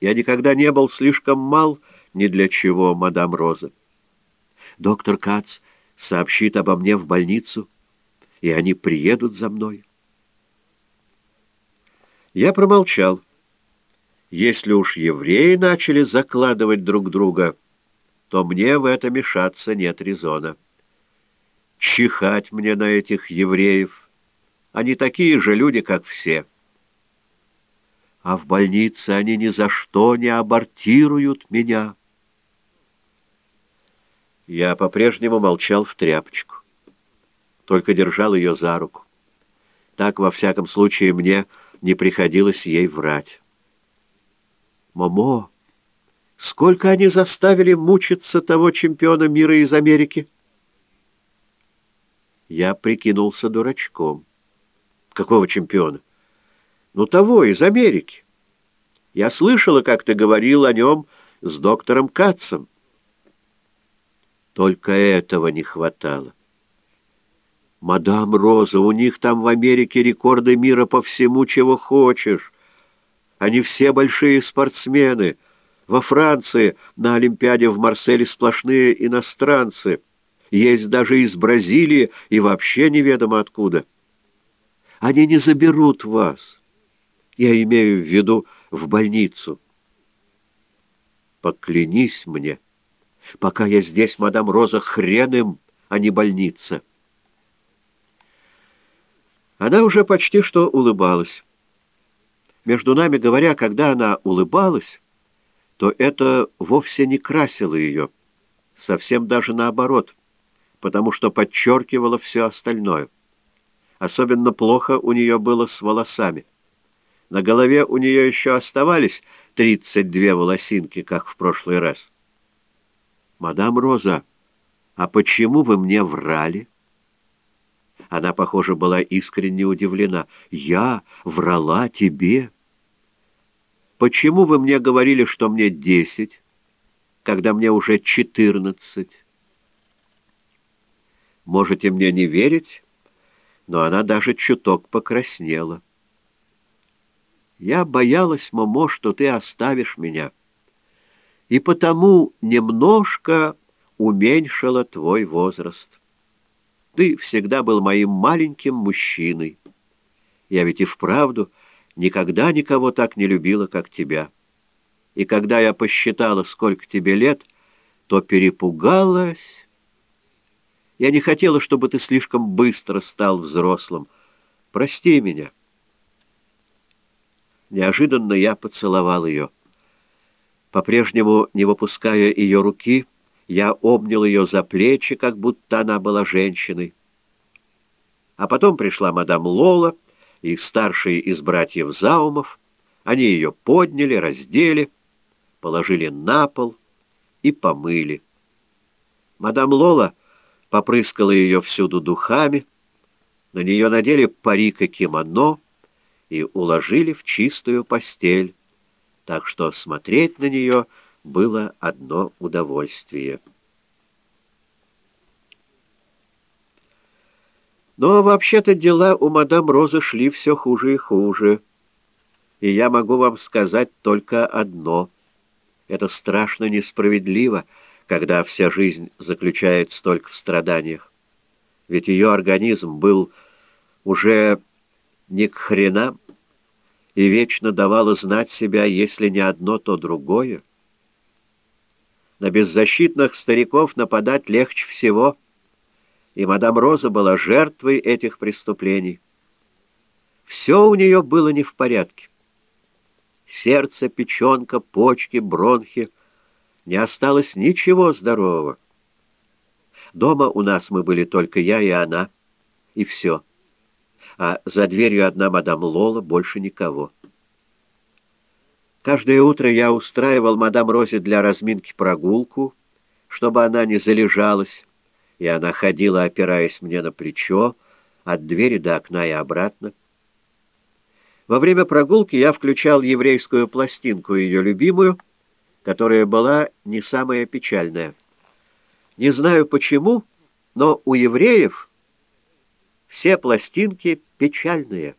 Я никогда не был слишком мал ни для чего, мадам Роза. Доктор Кац сообщит обо мне в больницу, и они приедут за мной. Я промолчал. Если уж евреи начали закладывать друг друга, то мне в это мешаться нет резона. Чихать мне на этих евреев. Они такие же люди, как все. А в больнице они ни за что не абортируют меня. Я по-прежнему молчал в тряпочку, только держал ее за руку. Так, во всяком случае, мне не приходилось ей врать. «Момо, сколько они заставили мучиться того чемпиона мира из Америки?» Я прикинулся дурачком. «Какого чемпиона?» «Ну, того, из Америки. Я слышала, как ты говорил о нем с доктором Катцем. Только этого не хватало. «Мадам Роза, у них там в Америке рекорды мира по всему, чего хочешь. Они все большие спортсмены. Во Франции на Олимпиаде в Марселе сплошные иностранцы. Есть даже из Бразилии и вообще неведомо откуда. Они не заберут вас. Я имею в виду в больницу. Поклянись мне, пока я здесь, мадам Роза, хрен им, а не больница». Она уже почти что улыбалась. Между нами говоря, когда она улыбалась, то это вовсе не красило ее, совсем даже наоборот, потому что подчеркивало все остальное. Особенно плохо у нее было с волосами. На голове у нее еще оставались тридцать две волосинки, как в прошлый раз. «Мадам Роза, а почему вы мне врали?» Она, похоже, была искренне удивлена. «Я врала тебе?» «Почему вы мне говорили, что мне десять, когда мне уже четырнадцать?» Можете мне не верить, но она даже чуток покраснела. Я боялась, Момо, что ты оставишь меня, и потому немножко уменьшила твой возраст. Ты всегда был моим маленьким мужчиной. Я ведь и вправду никогда никого так не любила, как тебя. И когда я посчитала, сколько тебе лет, то перепугалась. Я не хотела, чтобы ты слишком быстро стал взрослым. Прости меня. Неожиданно я поцеловал ее. По-прежнему, не выпуская ее руки, я обнял ее за плечи, как будто она была женщиной. А потом пришла мадам Лола и старший из братьев Заумов. Они ее подняли, раздели, положили на пол и помыли. Мадам Лола попрыскала ее всюду духами, на нее надели парик и кимоно и уложили в чистую постель, так что смотреть на нее было одно удовольствие. Но вообще-то дела у мадам Розы шли все хуже и хуже, и я могу вам сказать только одно. Это страшно несправедливо, когда вся жизнь заключается только в страданиях. Ведь ее организм был уже не к хренам и вечно давала знать себя, если не одно, то другое. На беззащитных стариков нападать легче всего, и мадам Роза была жертвой этих преступлений. Все у нее было не в порядке. Сердце, печенка, почки, бронхи. Не осталось ничего здорового. Дома у нас мы были только я и она, и все. А за дверью одна мадам Лола, больше никого. Каждое утро я устраивал мадам Розе для разминки прогулку, чтобы она не залежалась, и она ходила, опираясь мне на плечо, от двери до окна и обратно. Во время прогулки я включал еврейскую пластинку, ее любимую, которая была не самая печальная. Не знаю почему, но у евреев все пластинки печальные.